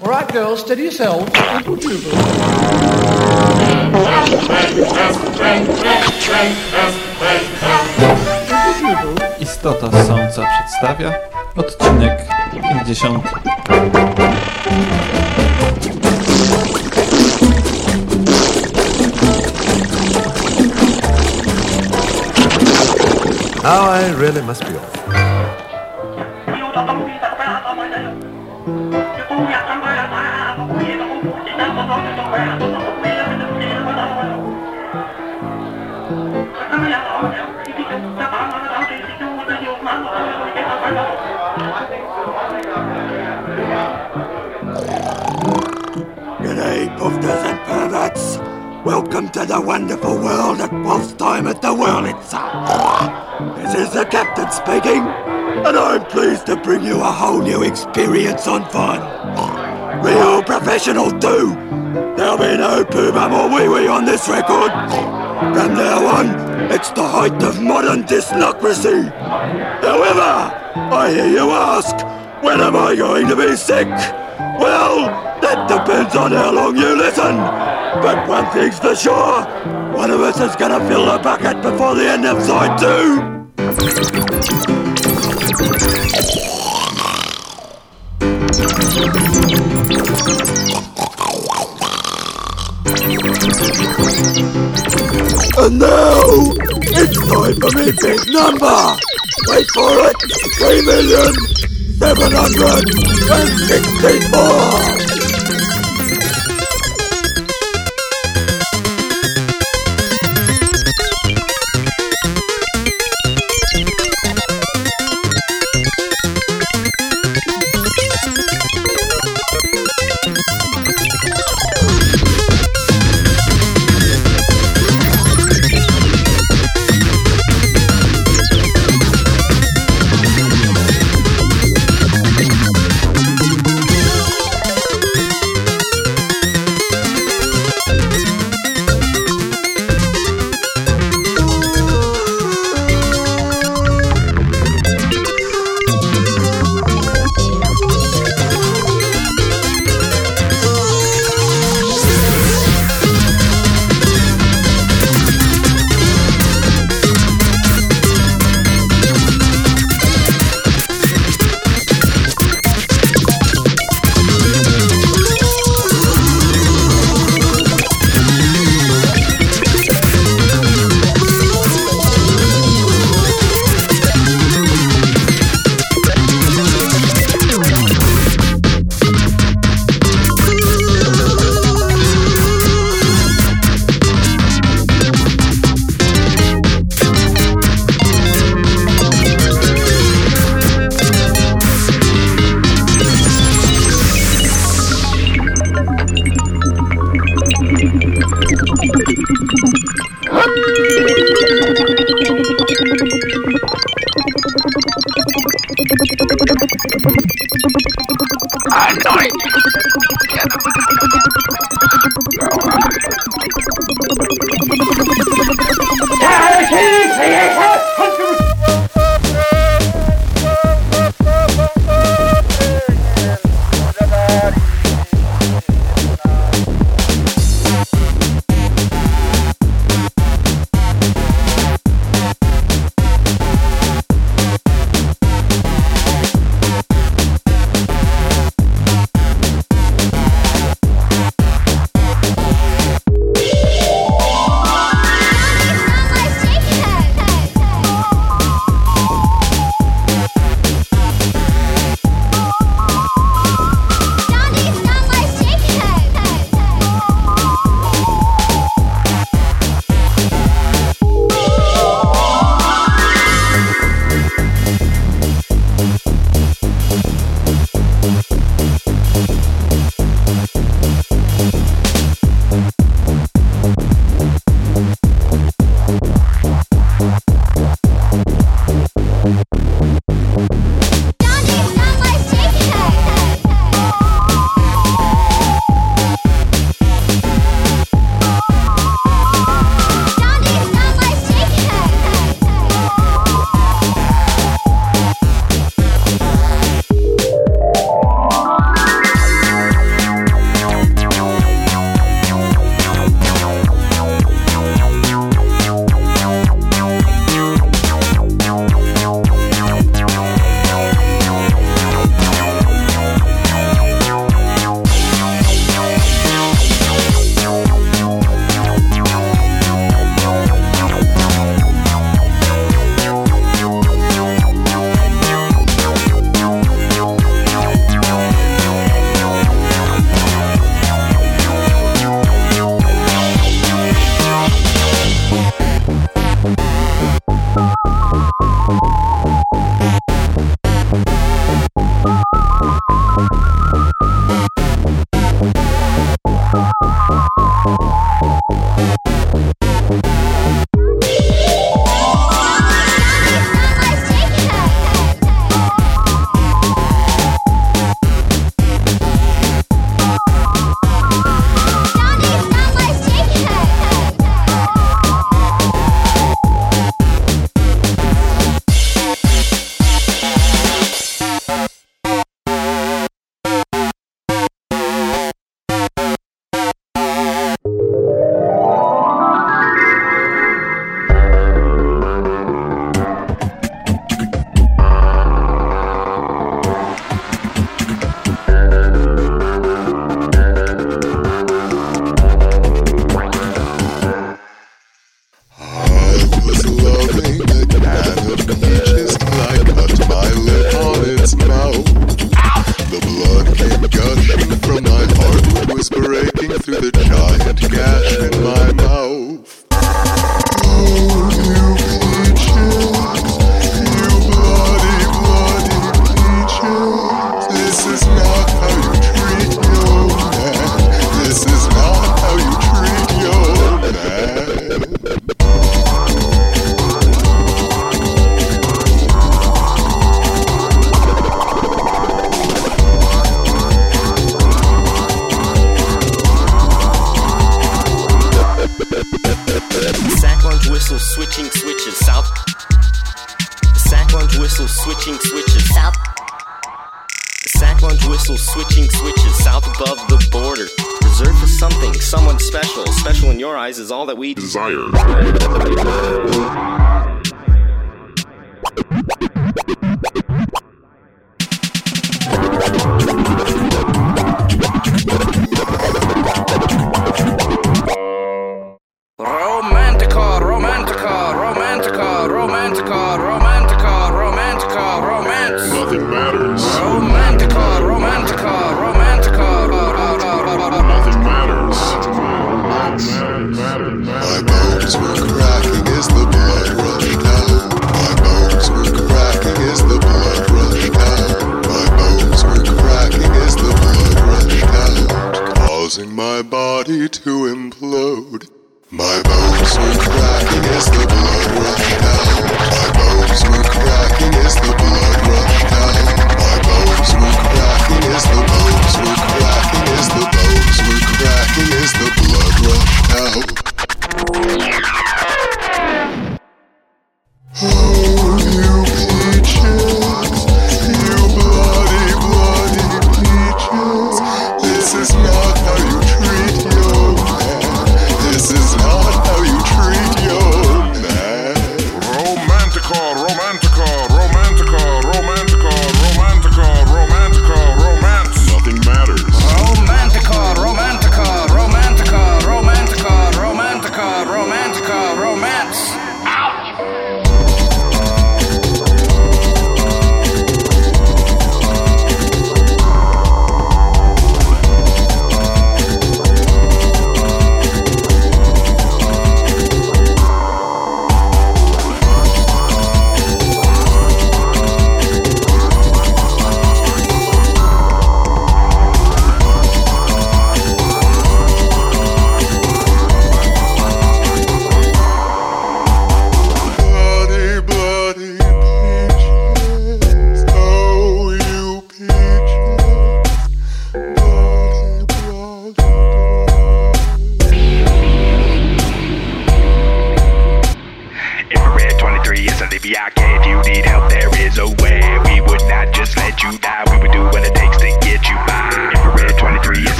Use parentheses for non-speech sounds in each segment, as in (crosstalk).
All right, girls, steady yourselves. Dribble, dribble. Dribble, dribble. Istota Sąca przedstawia odcinek 50. Now I really must be off. Welcome to the wonderful world at Wolf's Time at the Wurlitzer. This is the captain speaking, and I'm pleased to bring you a whole new experience on fun. Real professional too. There'll be no poobum or wee wee on this record. From now on, it's the height of modern dyslocracy. However, I hear you ask, when am I going to be sick? Well, that depends on how long you listen. But one thing's for sure, one of us is gonna fill the bucket before the end of side two. And now, it's time for me big number. Wait for it, three million 764!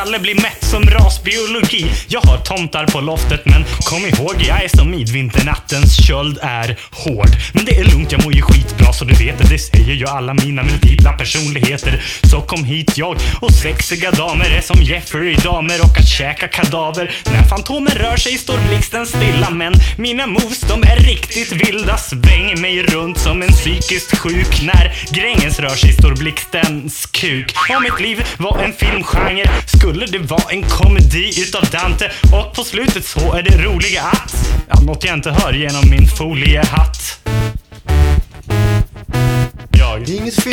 skalle blir mätt som rasbiologi. Jag har tomtar på loftet men kom ihåg, jag är som midvinternattens köld är hård. Men det är lugnt, jag mår ju skitbra så du vet det följer ju alla mina multipla personligheter. Så kom hit jag och sexiga damer är som Jeffrey-damer och att käka kadaver. När Fantomen rör sig står blixten stilla men mina moves de är riktigt vilda. Svänger mig runt som en psykiskt sjuk. När Gränges rör sig står blixtens kuk. Om mitt liv var en filmgenre skulle det vara en komedi utav Dante. Och på slutet så är det roliga att, ja, något jag inte hör genom min foliehatt.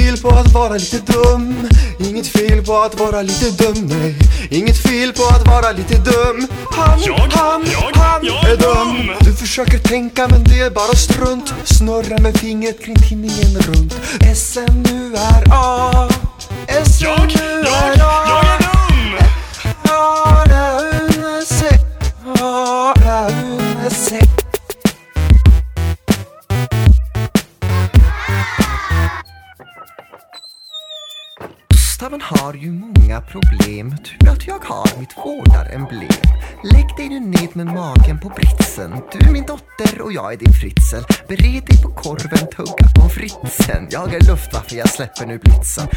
fel på att vara lite dum. Inget fel på att vara lite dum, nej. Inget fel på att vara lite dum. Han, jag, han, jag, han jag, är dum. Du försöker tänka men det är bara strunt. Snurra med fingret kring tinningen runt. SNU är A. SNU är A. Har ju många problem. Tur att jag har mitt vårdaremblem. Lägg dig nu ned med magen på britsen. Du är min dotter och jag är din fritzel. Bered dig på korven, tugga på fritsen. Jag är luftwaffe, jag släpper nu blitzen.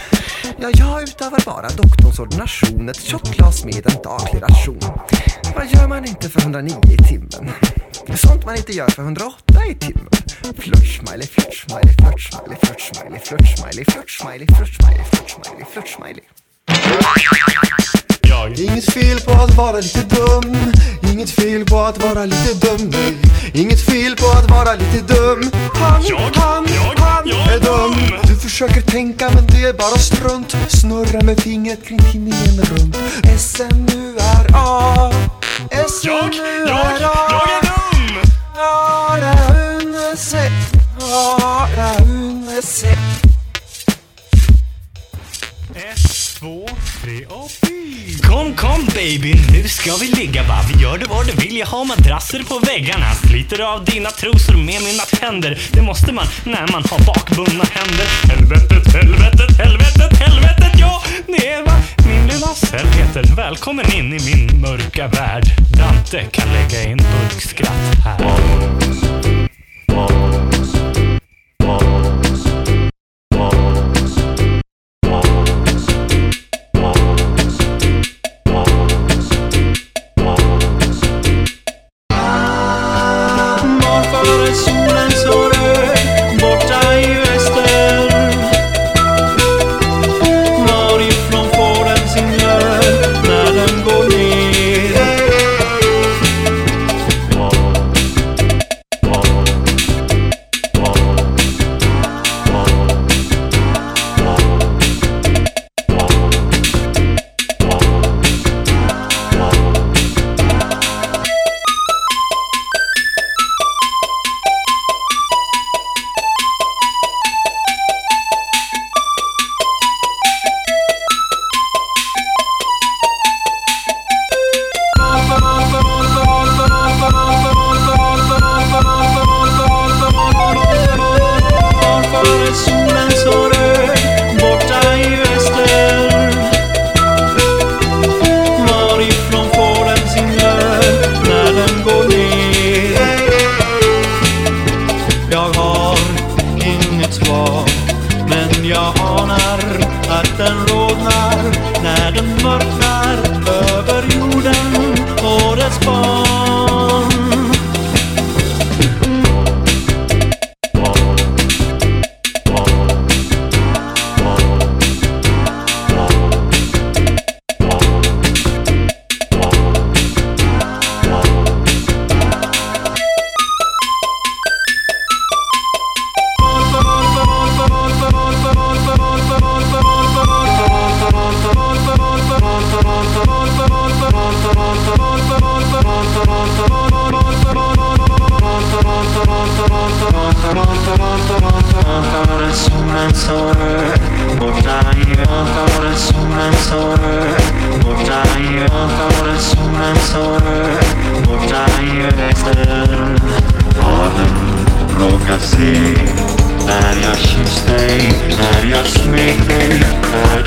Ja, jag utövar bara doktorns ordination. Ett shotglas med en daglig ration. Vad gör man inte för 109 i timmen? Sånt man inte gör för 108 i timmen. Flörtsmiley, flörtsmiley, flörtsmiley, flörtsmiley, flörtsmiley, flörtsmiley, flörtsmiley, flörtsmiley, flörtsmiley, flörtsmiley. flört-smiley, flört-smiley, flört-smiley, flört-smiley. Inget fel på att vara lite dum. Inget fel på att vara lite dum. Nej Inget fel på att vara lite dum. Han, han, han är dum. Du försöker tänka men det är bara strunt. Snurra med fingret kring tinningen runt. S-M-U-R-A S-M-U-R-A Jag. är dum! A-R-A-U-N-S-E A-R-A-U-N-S-E Ett, två, tre och fyra. Kom, kom baby, nu ska vi ligga va. Vi gör det vad du vill, jag har madrasser på väggarna. Sliter av dina trosor med mina tänder. Det måste man när man har bakbundna händer. Helvetet, helvetet, helvetet, helvetet, ja! Det är vad min lilla cell heter. Välkommen in i min mörka värld. Dante kan lägga in burkskratt här.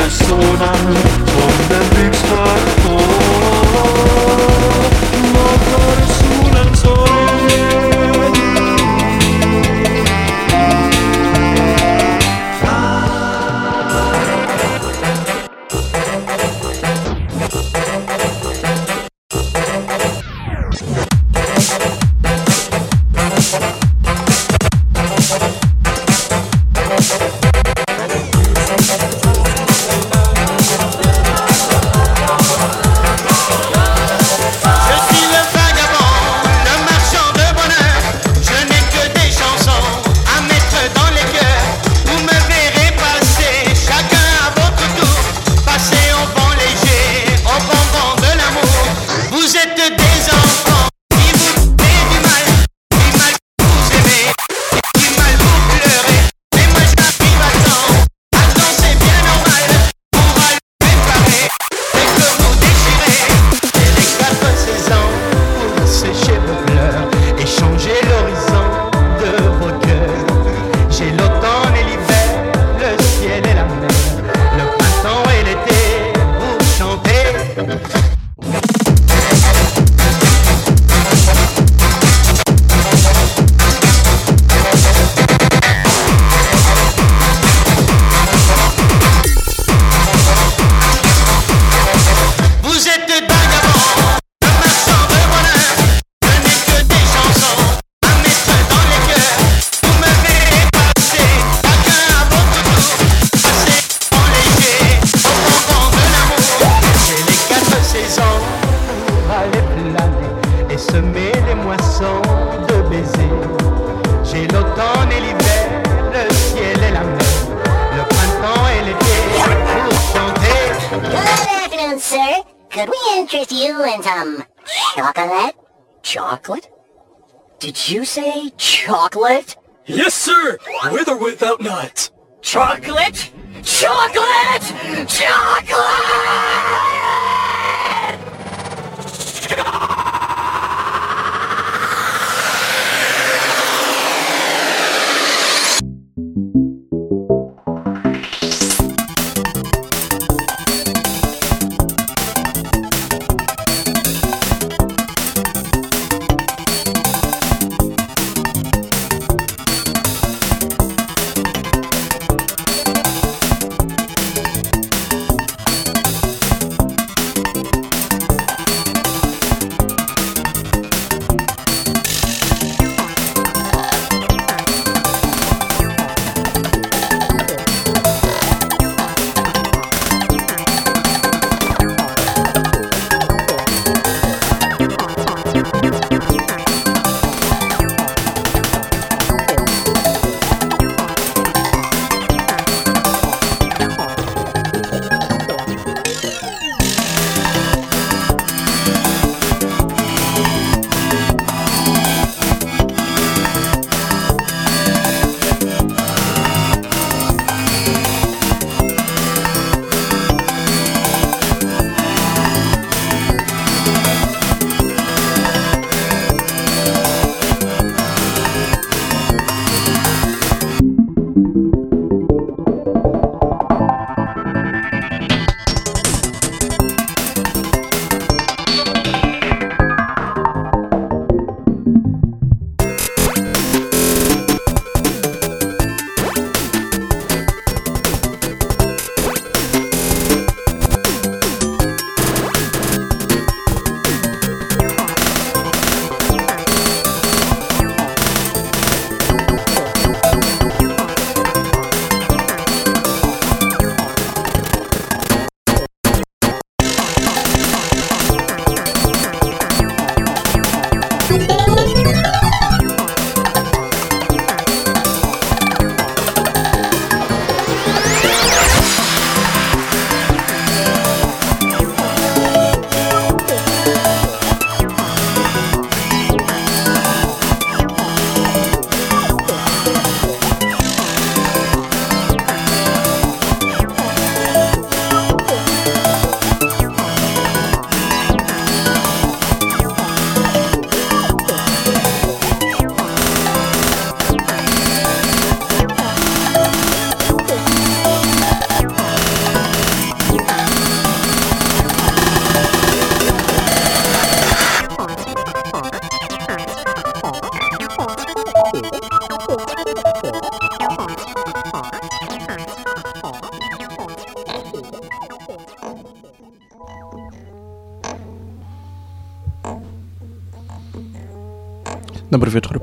sådan som den byggs för år. Lift.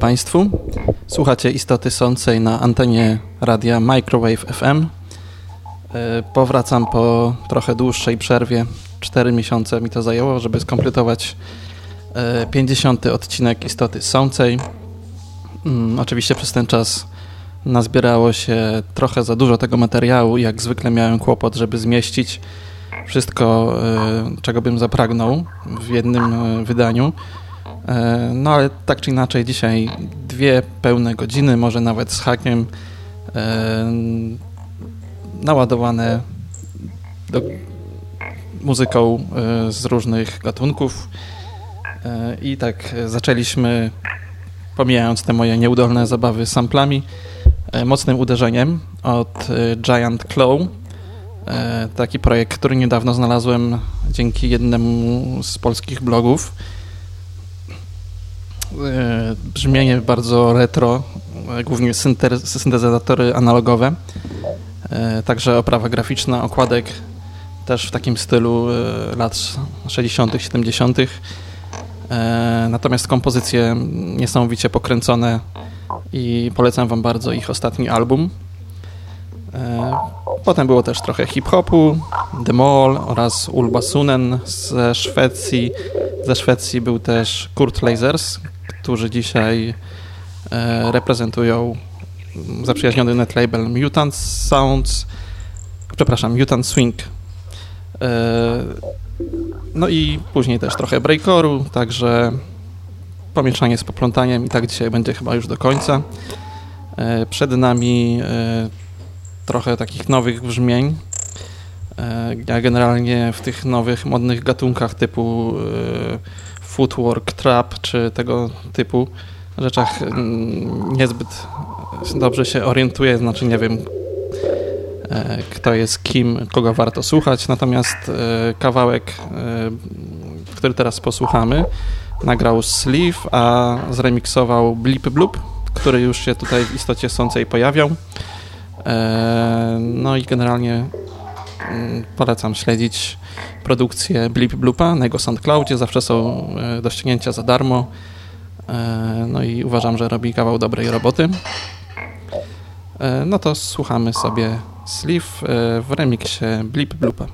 Państwu. Słuchacie Istoty Sącej na antenie radia Microwave FM. E, Powracam po trochę dłuższej przerwie. Cztery miesiące mi to zajęło, żeby skompletować e, 50. odcinek Istoty Sącej. Mm, Oczywiście przez ten czas nazbierało się trochę za dużo tego materiału i jak zwykle miałem kłopot, żeby zmieścić wszystko, e, czego bym zapragnął w jednym e, wydaniu. E, No ale tak czy inaczej dzisiaj dwie pełne godziny, może nawet z hakiem e, naładowane do, muzyką e, z różnych gatunków i tak zaczęliśmy pomijając te moje nieudolne zabawy samplami mocnym uderzeniem od Giant Claw taki projekt, który niedawno znalazłem dzięki jednemu z polskich blogów. Brzmienie bardzo retro, e, głównie synte- syntezatory analogowe. E, Także oprawa graficzna, okładek też w takim stylu e, lat 60., 70. E, Natomiast kompozycje niesamowicie pokręcone i polecam Wam bardzo ich ostatni album. Potem było też trochę hip-hopu, The Mall oraz Ulba Sunen ze Szwecji. Ze Szwecji był też Kurt Lasers, którzy dzisiaj e, reprezentują zaprzyjaźniony netlabel Mutant Sounds, przepraszam, Mutant Swing. E, No i później też trochę breakoru, także pomieszanie z poplątaniem i tak dzisiaj będzie chyba już do końca. E, Przed nami trochę takich nowych brzmień. Ja generalnie w tych nowych, modnych gatunkach typu footwork, trap czy tego typu rzeczach mm, niezbyt dobrze się orientuję, znaczy nie wiem e, kto jest kim, kogo warto słuchać, natomiast e, kawałek, e, który teraz posłuchamy, nagrał Sleeve, a zremiksował Blip Bloop, który już się tutaj w istocie sącej pojawiał. No i generalnie polecam śledzić produkcję Blip Bloopa na jego SoundCloudzie. Zawsze są e, do ściągnięcia za darmo. E, No i uważam, że robi kawał dobrej roboty. E, No to słuchamy sobie Sleeve w remiksie Blip Bloopa.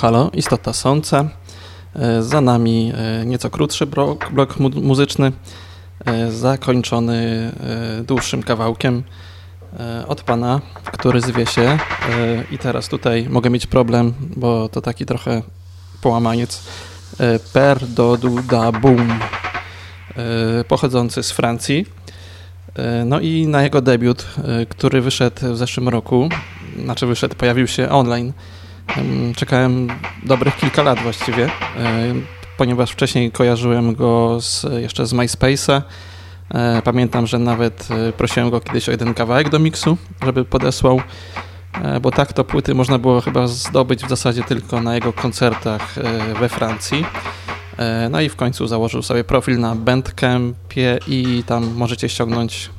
Halo, Istota Sąca. E, Za nami e, nieco krótszy blok, blok mu muzyczny, e, zakończony dłuższym kawałkiem od pana, który zwie się i teraz tutaj mogę mieć problem, bo to taki trochę połamaniec Per do da boom pochodzący z Francji. No i na jego debiut, który wyszedł w zeszłym roku, znaczy wyszedł, pojawił się online. Em, Czekałem dobrych kilka lat właściwie, e, ponieważ wcześniej kojarzyłem go z, jeszcze z MySpace'a. E, Pamiętam, że nawet e, prosiłem go kiedyś o jeden kawałek do miksu, żeby podesłał, bo tak to płyty można było chyba zdobyć w zasadzie tylko na jego koncertach we Francji. No i w końcu założył sobie profil na Bandcampie i tam możecie ściągnąć,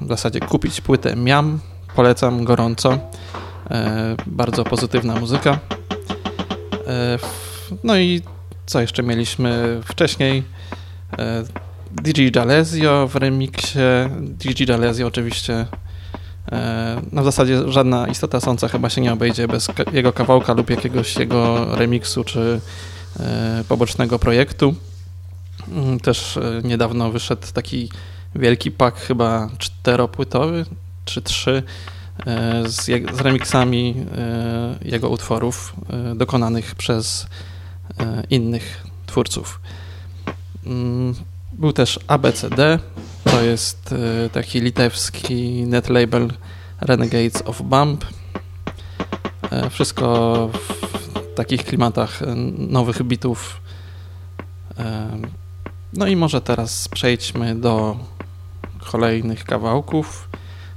w zasadzie kupić płytę Miam. Polecam gorąco. E, Bardzo pozytywna muzyka. E, No i co jeszcze mieliśmy wcześniej? E, DJ D'Alessio w remiksie. DJ D'Alessio oczywiście no w zasadzie żadna istota sąca chyba się nie obejdzie bez jego kawałka lub jakiegoś jego remiksu czy pobocznego projektu. Mm, Też niedawno wyszedł taki wielki pak, chyba czteropłytowy czy trzy, z, jeg- z remixami e, jego utworów e, dokonanych przez e, innych twórców. Mm, Był też ABCD, to jest e, taki litewski netlabel Renegades of Bump. E, Wszystko w takich klimatach e, nowych bitów. E, No i może teraz przejdźmy do kolejnych kawałków.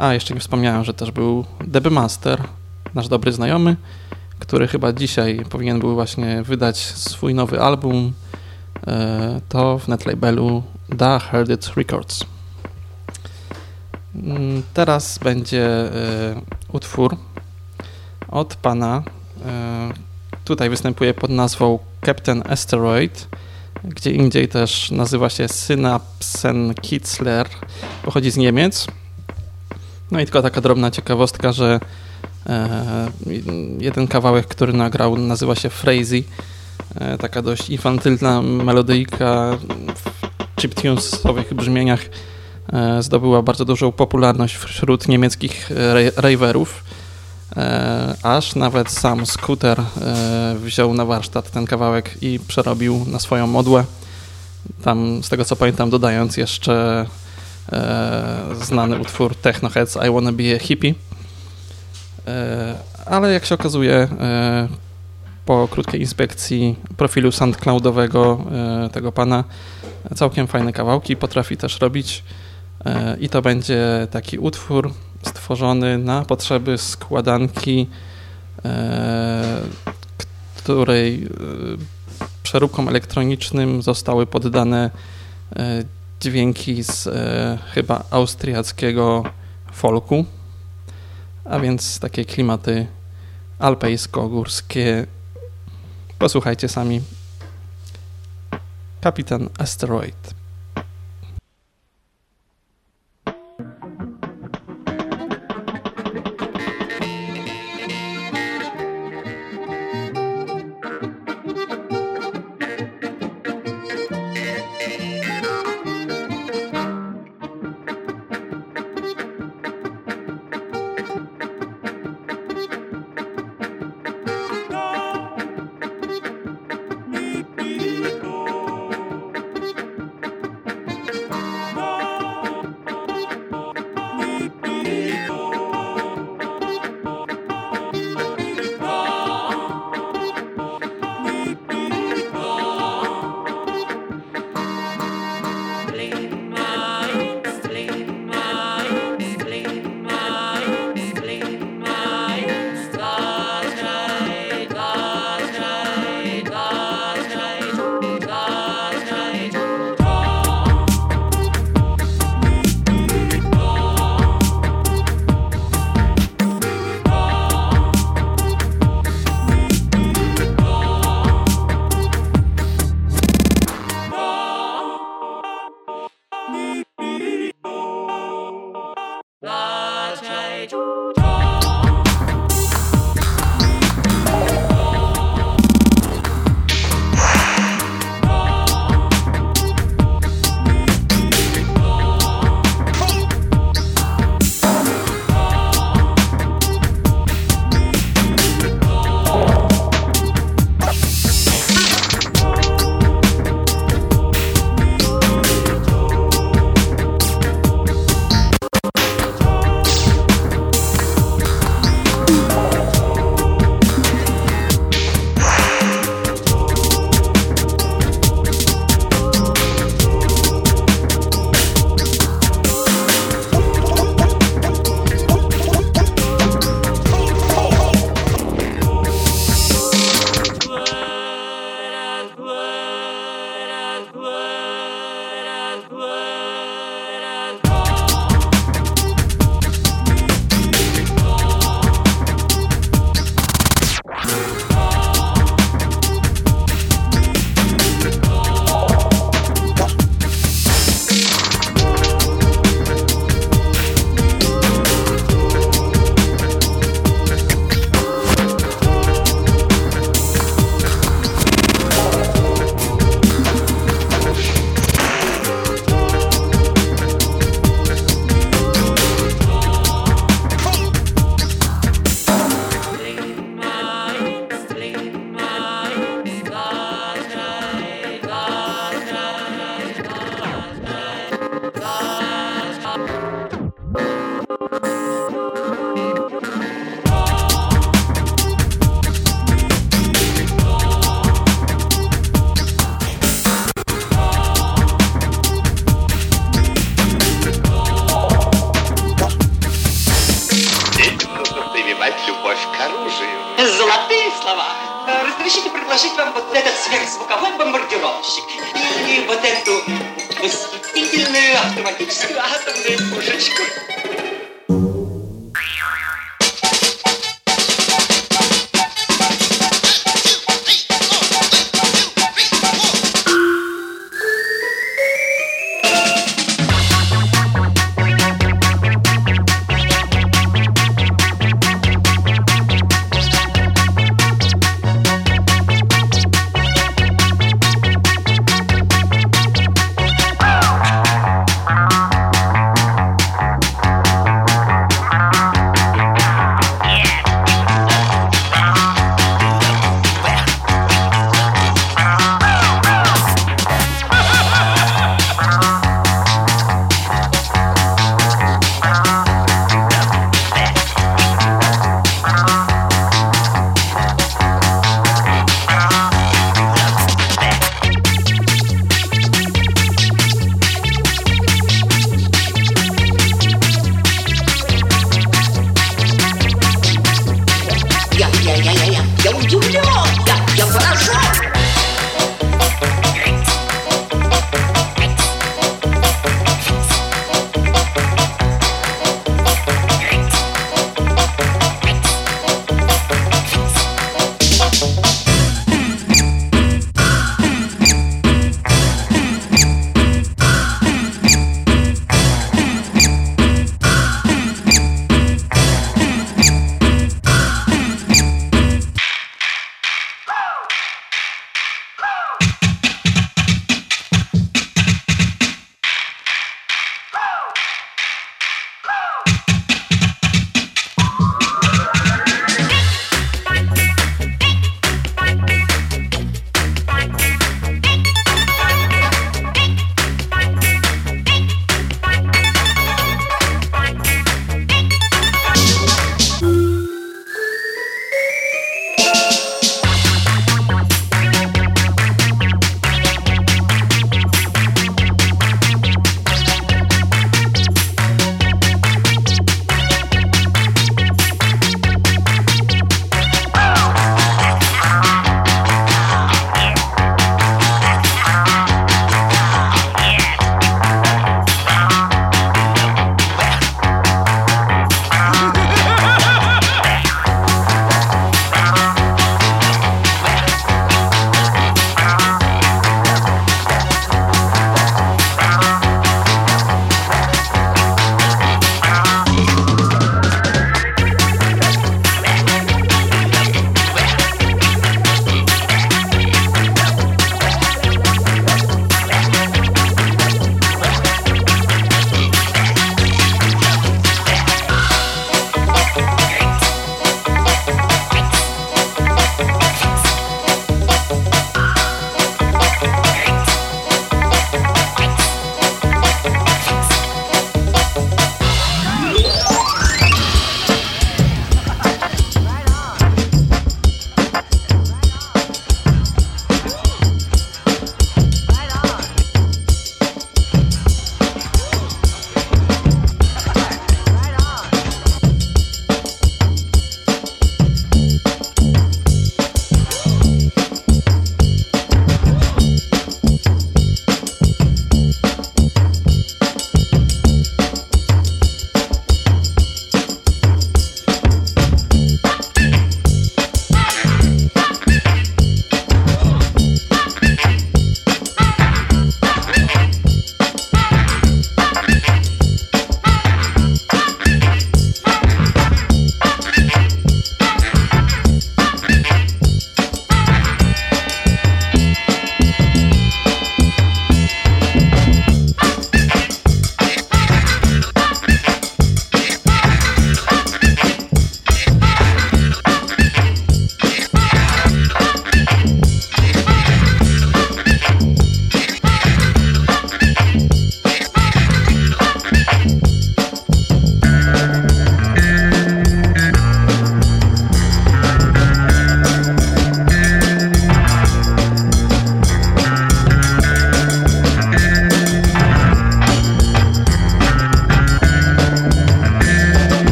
A, jeszcze nie wspomniałem, że też był DB Master, nasz dobry znajomy, który chyba dzisiaj powinien był właśnie wydać swój nowy album. E, To w netlabelu Da Heard It Records. Mm, Teraz będzie e, utwór od pana. e, Tutaj występuje pod nazwą Captain Asteroid. Gdzie indziej też nazywa się Synapsen Kitzler. Pochodzi z Niemiec. No i tylko taka drobna ciekawostka, że e, jeden kawałek, który nagrał, nazywa się Frazee. E, taka dość infantylna melodyjka w chiptunesowych brzmieniach e, zdobyła bardzo dużą popularność wśród niemieckich ra- raverów. E, aż nawet sam Scooter e, wziął na warsztat ten kawałek i przerobił na swoją modłę. Tam, z tego co pamiętam, dodając jeszcze e, znany utwór Technoheads I Wanna Be a Hippie. E, ale jak się okazuje, e, po krótkiej inspekcji profilu SoundCloudowego e, tego pana, całkiem fajne kawałki potrafi też robić. E, I to będzie taki utwór stworzony na potrzeby składanki, e, której e, przeróbkom elektronicznym zostały poddane e, dźwięki z e, chyba austriackiego folku, a więc takie klimaty alpejsko-górskie. Posłuchajcie sami. Kapitan Asteroid.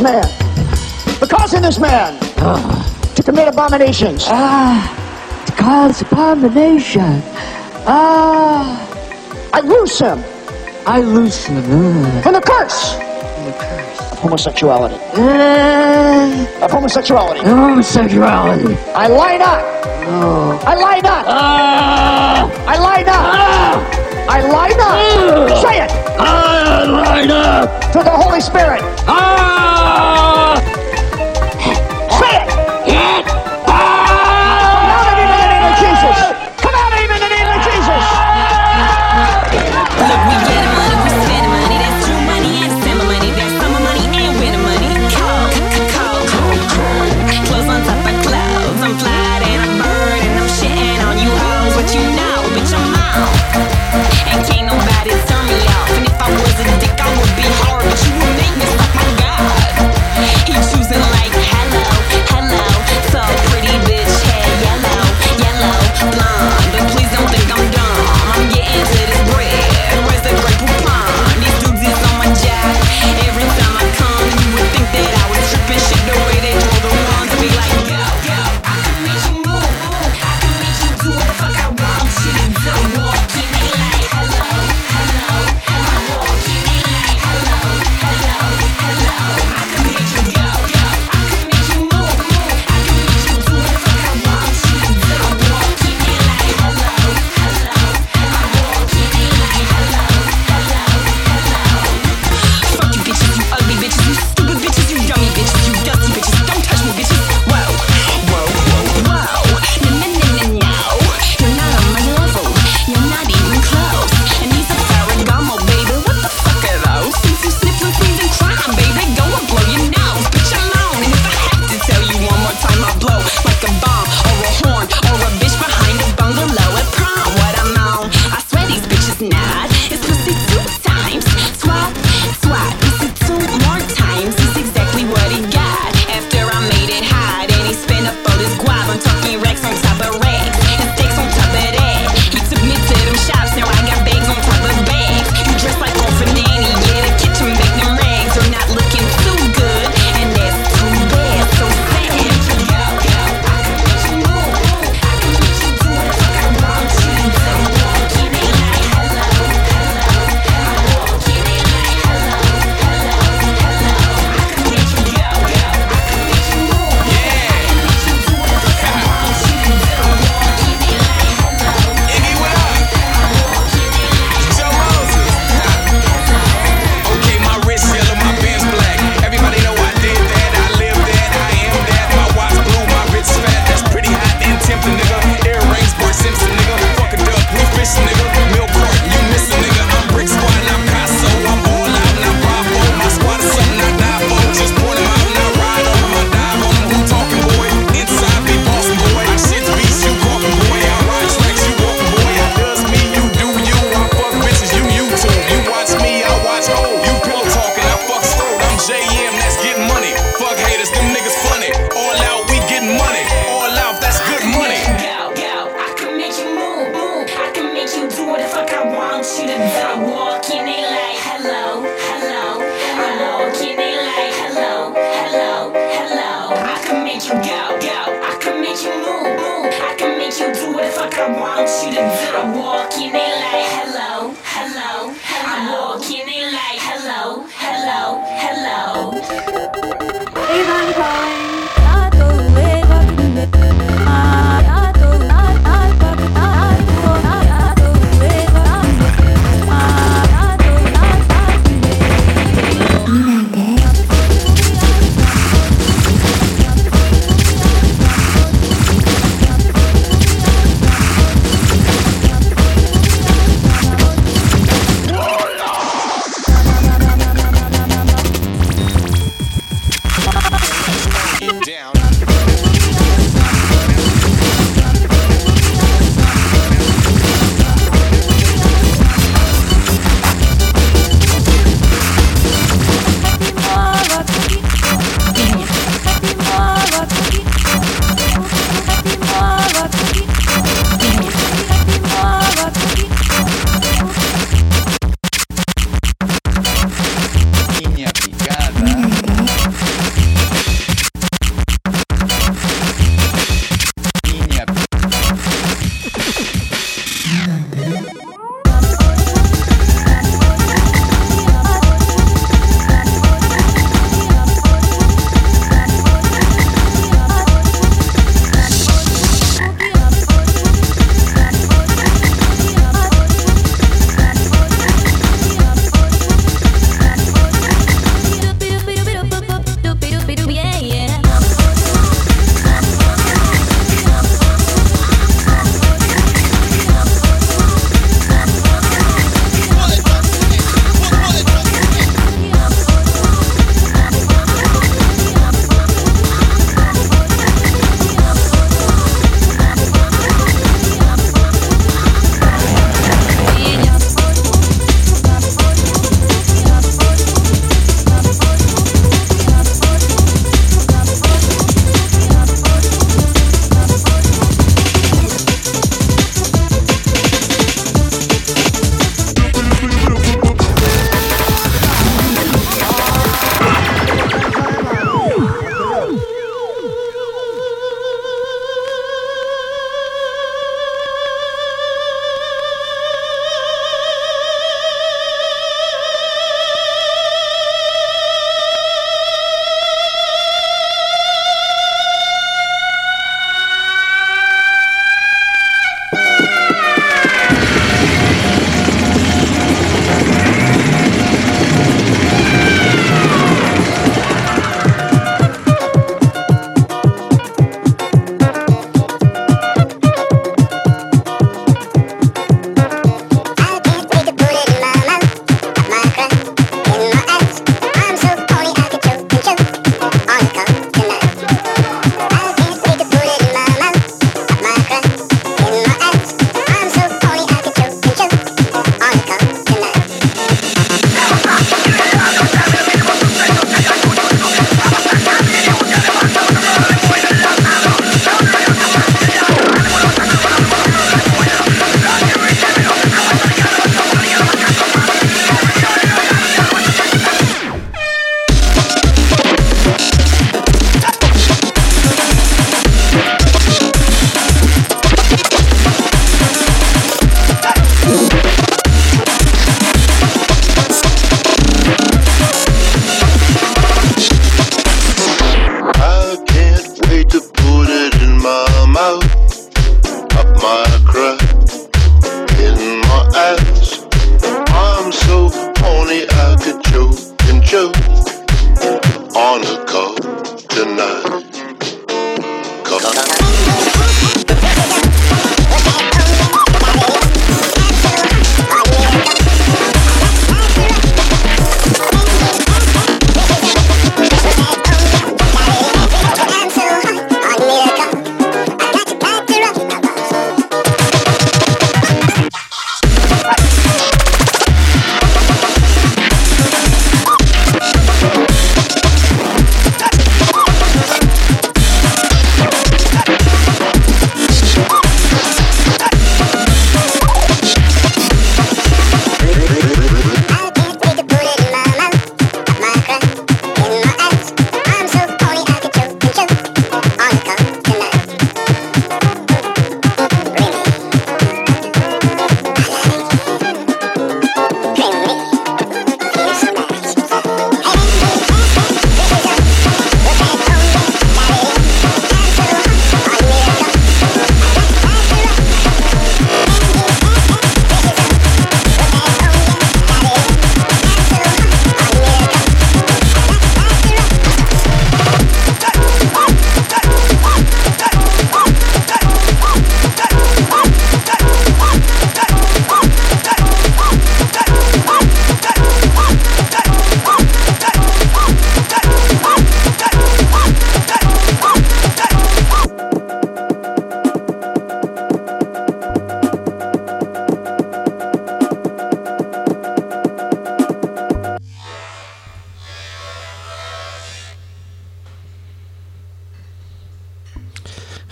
Man, man, because of this man, uh, to commit abominations. Ah, uh, to cause abomination. Ah. Uh, I loose him. I loose him. Ah. Uh. The curse. From the curse. Of homosexuality. Uh, of homosexuality. Homosexuality. I lie not. Oh. I lie not. Uh, I lie not. Uh, I line up. Say it. I line up. To the Holy Spirit. I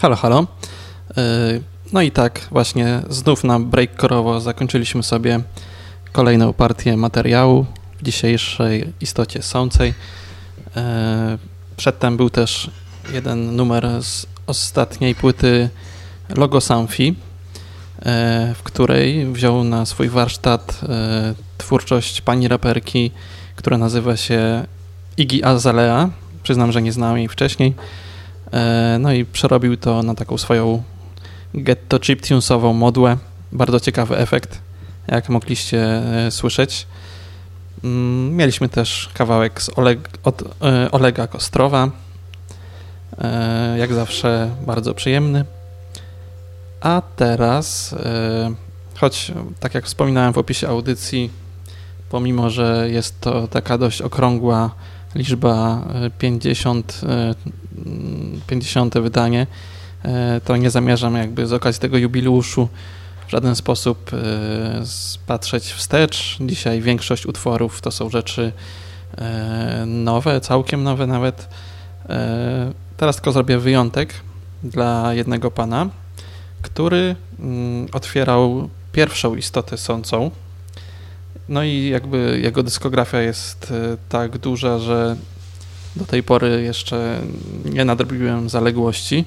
Halo, halo. Yy, No i tak właśnie znów na breakcore'owo zakończyliśmy sobie kolejną partię materiału w dzisiejszej istocie sącej. Yy, Przedtem był też jeden numer z ostatniej płyty Logo Samfi, yy, w której wziął na swój warsztat twórczość pani raperki, która nazywa się Iggy Azalea. Przyznam, że nie znałem jej wcześniej. E, No i przerobił to na taką swoją ghetto chiptunesową modłę. Bardzo ciekawy efekt, jak mogliście e, słyszeć. Mm, Mieliśmy też kawałek z Oleg, od e, Olega Kostrowa. Jak zawsze bardzo przyjemny. A teraz, choć tak jak wspominałem w opisie audycji, pomimo że jest to taka dość okrągła liczba e, 50, e, mm, 50 wydanie, e, to nie zamierzam jakby z okazji tego jubileuszu w żaden sposób e, patrzeć wstecz. Dzisiaj większość utworów to są rzeczy e, nowe, całkiem nowe nawet. Teraz tylko zrobię wyjątek dla jednego pana, który mm, otwierał pierwszą istotę sącą. No i jakby jego dyskografia jest tak duża, że do tej pory jeszcze nie nadrobiłem zaległości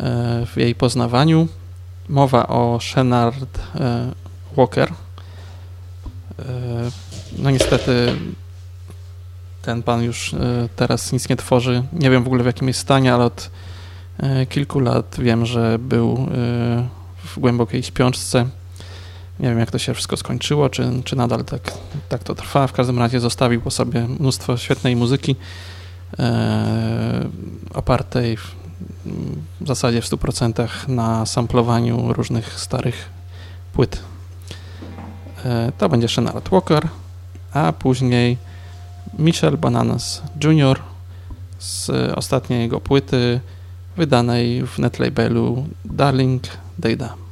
e, w jej poznawaniu. Mowa o Shenard e, Walker. E, No niestety ten pan już teraz nic nie tworzy. Nie wiem w ogóle w jakim jest stanie, ale od kilku lat wiem, że był w głębokiej śpiączce. Nie wiem, jak to się wszystko skończyło, czy, czy nadal tak, tak to trwa. W każdym razie zostawił po sobie mnóstwo świetnej muzyki, opartej w, w zasadzie w 100% na samplowaniu różnych starych płyt. E, to będzie Shenard Walker, a później Michel Bananas Jr. z ostatniej jego płyty wydanej w netlabelu Darling Data.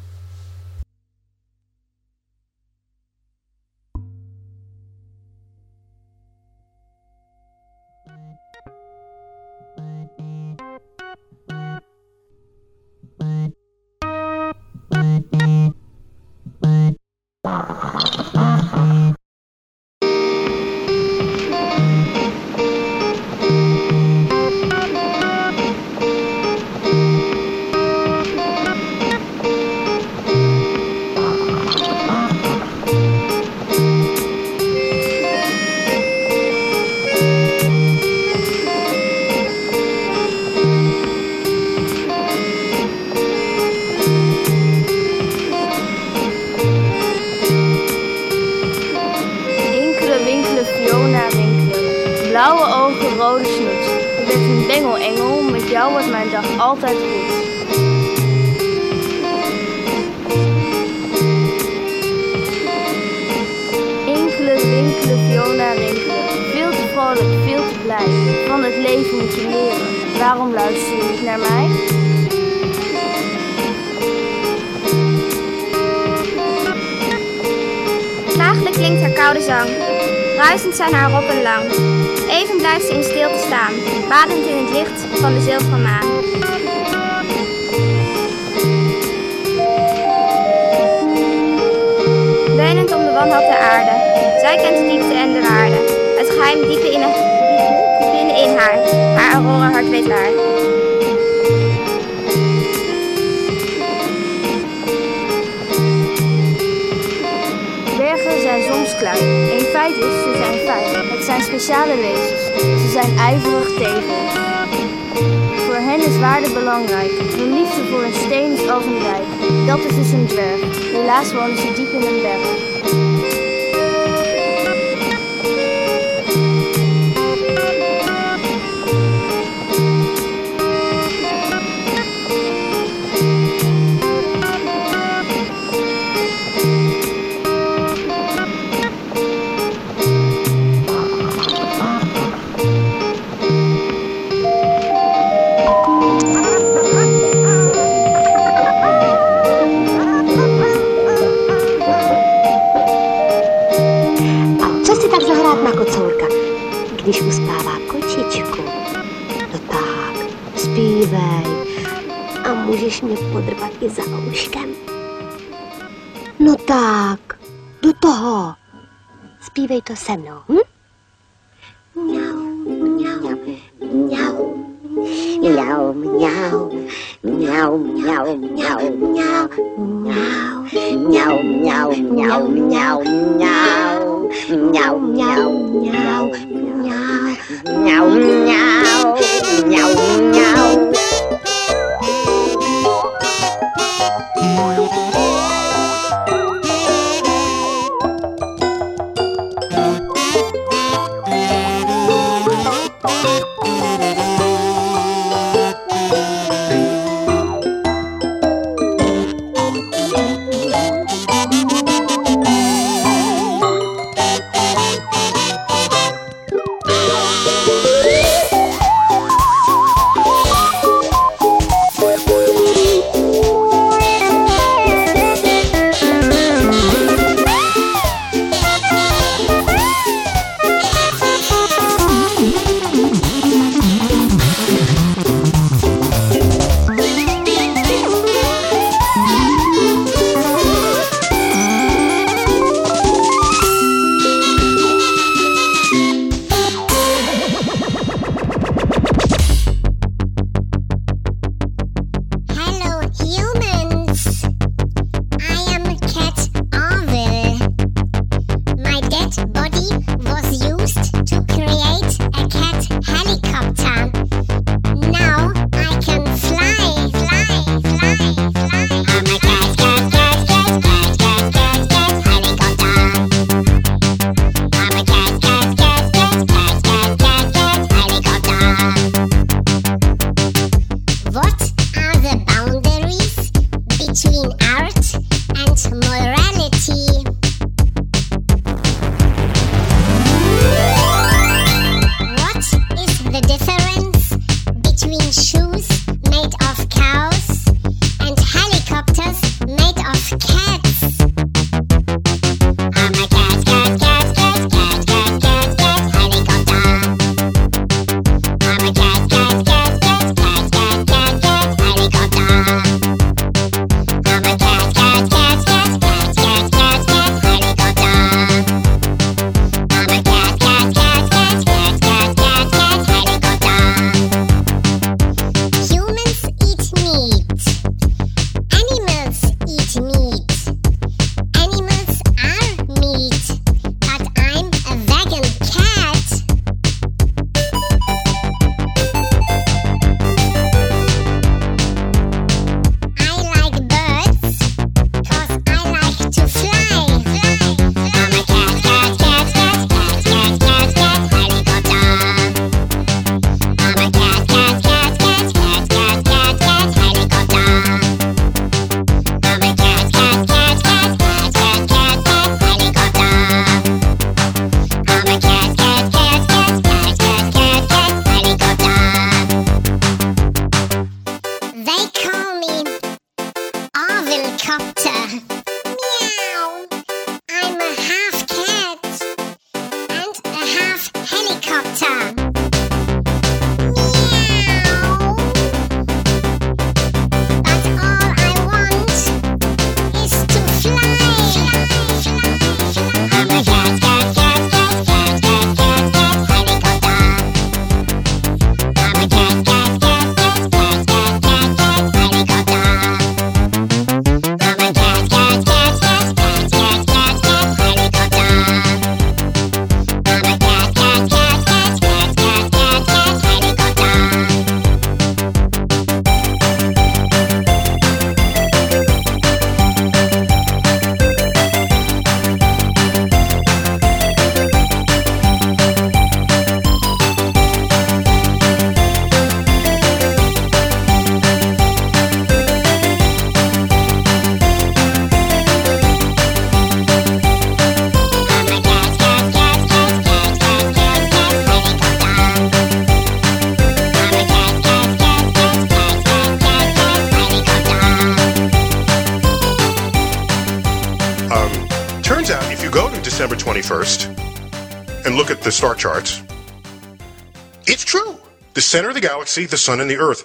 the center of the galaxy, the sun and the earth,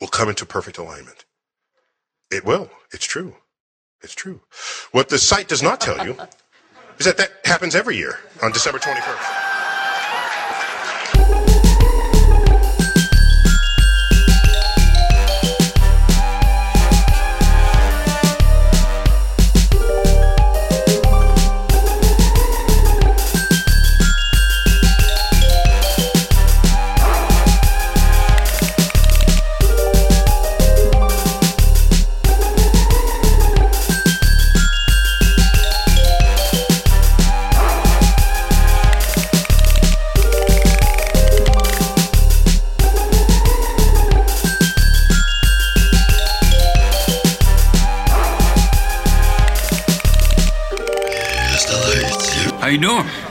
will come into perfect alignment. It will. It's true. It's true. What the site does not tell you (laughs) is that that happens every year on December 21st. you doing?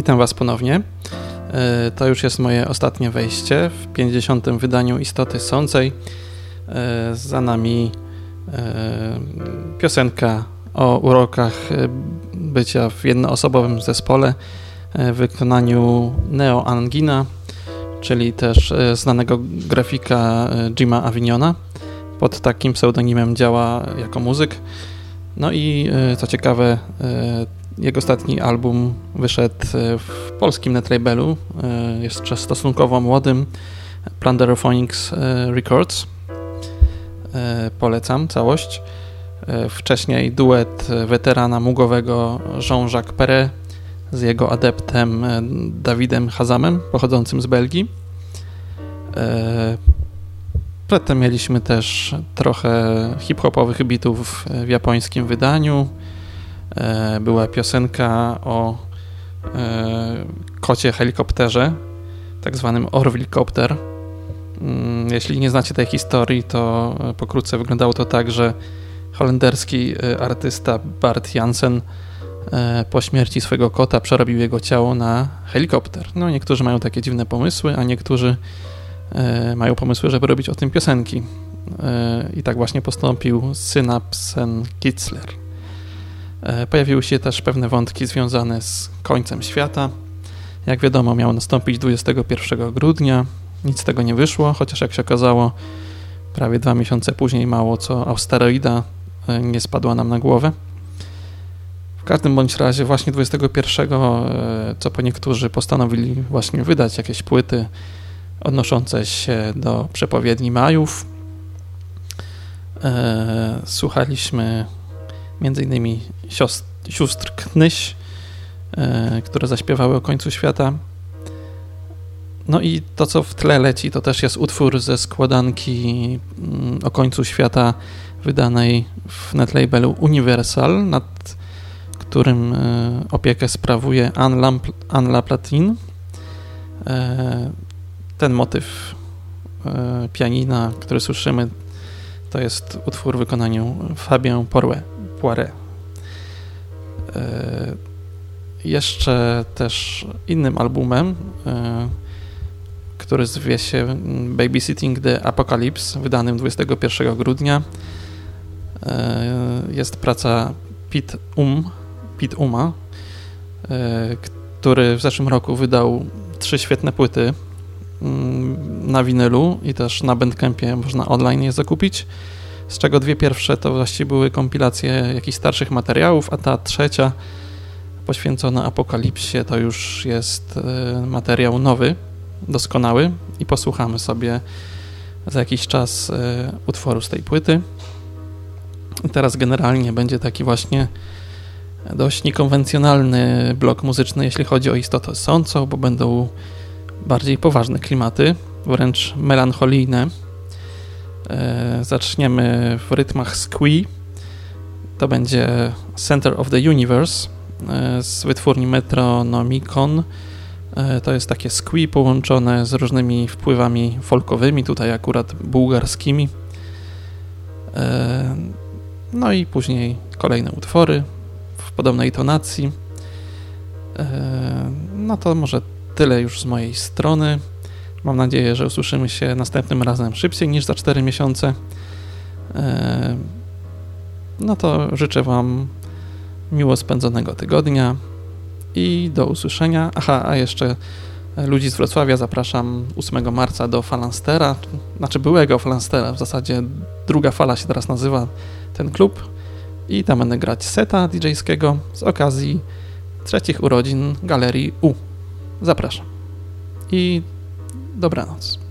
Witam Was ponownie. E, To już jest moje ostatnie wejście w 50. wydaniu Istoty Sącej. E, Za nami e, piosenka o urokach bycia w jednoosobowym zespole w wykonaniu Neo Angina, czyli też znanego grafika Jima Avignona. Pod takim pseudonimem działa jako muzyk. No i co ciekawe, jego ostatni album wyszedł e, w polskim netlabelu, e, jeszcze stosunkowo młodym, Plunderophonics e, Records. Polecam całość. Wcześniej duet weterana mugowego Jean-Jacques Perret z jego adeptem Dawidem Hazamem, pochodzącym z Belgii. Przedtem mieliśmy też trochę hip-hopowych bitów w japońskim wydaniu. E, Była piosenka o e, kocie helikopterze, tak zwanym Orwilkopter. Mm, Jeśli nie znacie tej historii, to e, pokrótce wyglądało to tak, że holenderski artysta Bart Jansen po śmierci swojego kota przerobił jego ciało na helikopter. No, niektórzy mają takie dziwne pomysły, a niektórzy mają pomysły, żeby robić o tym piosenki. I tak właśnie postąpił Synapsen Kitzler. E, Pojawiły się też pewne wątki związane z końcem świata. Jak wiadomo, miało nastąpić 21 grudnia. Nic z tego nie wyszło, chociaż jak się okazało, prawie dwa miesiące później mało co asteroida e, nie spadła nam na głowę. W każdym bądź razie właśnie 21, e, co po niektórzy postanowili właśnie wydać jakieś płyty odnoszące się do przepowiedni Majów. Słuchaliśmy między innymi siostr, sióstr Knyś, e, które zaśpiewały o końcu świata. No i to, co w tle leci, to też jest utwór ze składanki mm, o końcu świata wydanej w netlabelu Universal, nad którym e, opiekę sprawuje Anne, Laplatin. E, Ten motyw pianina, który słyszymy, to jest utwór w wykonaniu Fabien Poiret. E, Jeszcze też innym albumem, e, który zwie się Babysitting the Apocalypse, wydanym 21 grudnia. E, Jest praca Pete Um, Pete Uma, który w zeszłym roku wydał trzy świetne płyty mm, na winylu i też na Bandcampie można online je zakupić, z czego dwie pierwsze to właściwie były kompilacje jakichś starszych materiałów, a ta trzecia poświęcona Apokalipsie to już jest e, materiał nowy, doskonały i posłuchamy sobie za jakiś czas e, utworu z tej płyty. I teraz generalnie będzie taki właśnie dość niekonwencjonalny blok muzyczny, jeśli chodzi o istotę sącą, bo będą bardziej poważne klimaty, wręcz melancholijne. E, Zaczniemy w rytmach squee. To będzie Center of the Universe e, z wytwórni Metronomicon. E, To jest takie squee połączone z różnymi wpływami folkowymi, tutaj akurat bułgarskimi. No i później kolejne utwory w podobnej tonacji. No to może tyle już z mojej strony. Mam nadzieję, że usłyszymy się następnym razem szybciej niż za 4 miesiące. E, No to życzę Wam miło spędzonego tygodnia. i do usłyszenia. Aha, a jeszcze ludzi z Wrocławia zapraszam 8 marca do Falanstera, znaczy byłego Falanstera, w zasadzie druga fala się teraz nazywa ten klub i tam będę grać seta DJ-skiego z okazji trzecich urodzin Galerii U. Zapraszam. I dobranoc.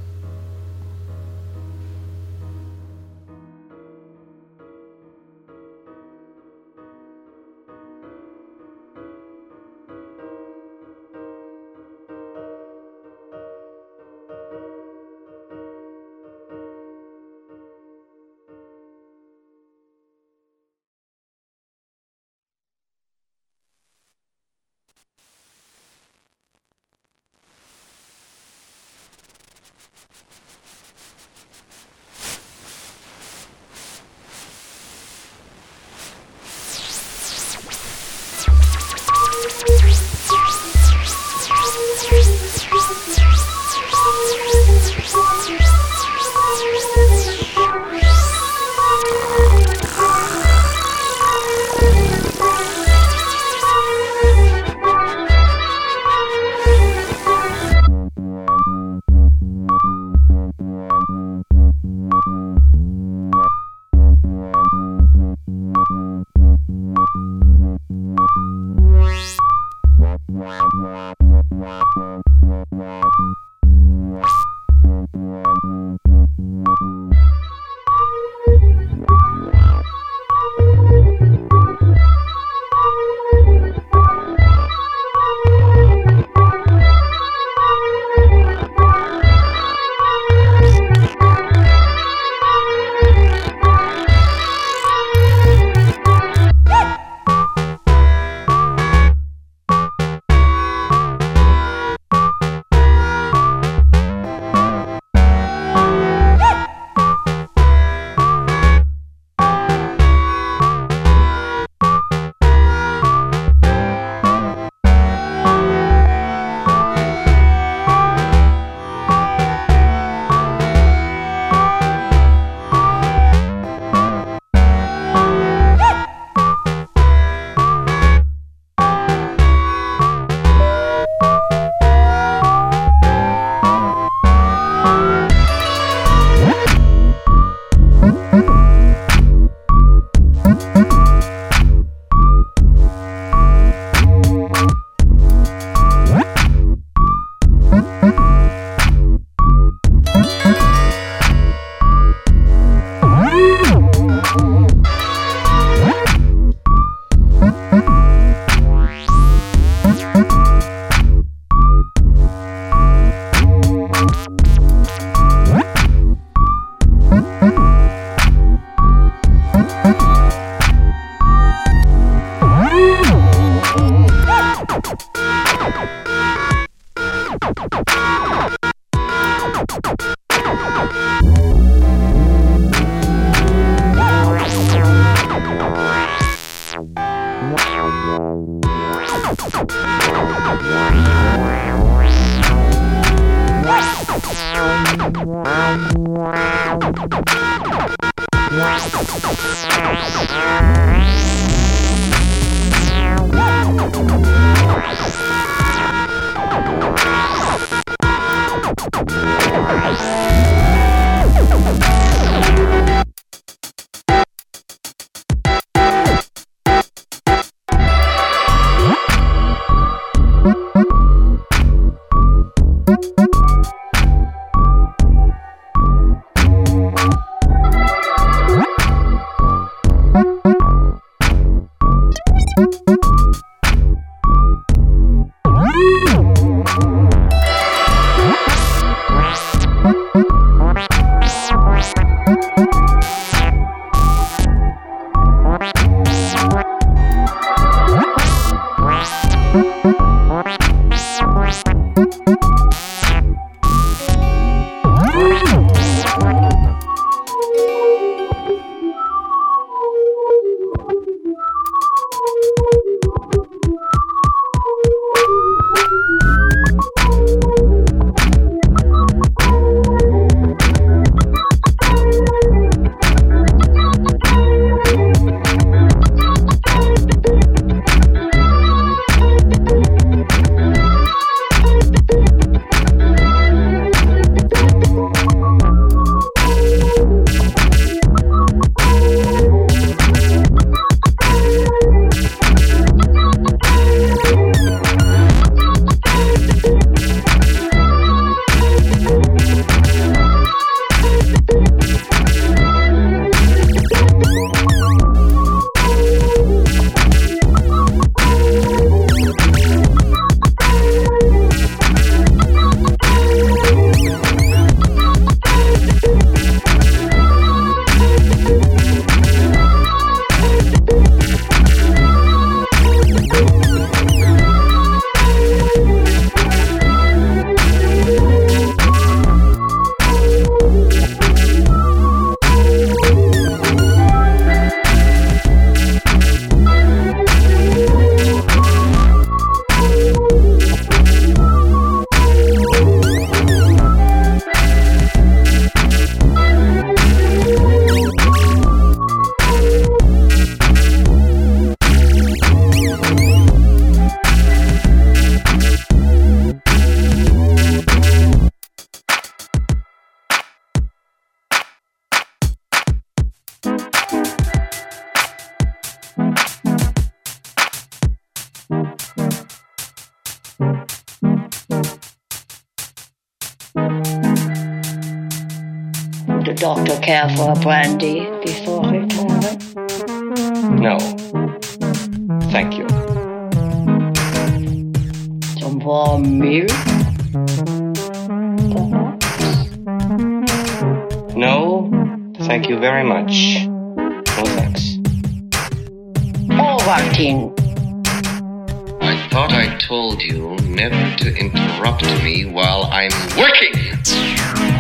For a brandy before return? No. Thank you. Some warm milk? No. Thank you very much. No thanks. Ovaltine. I thought I told you never to interrupt me while I'm working.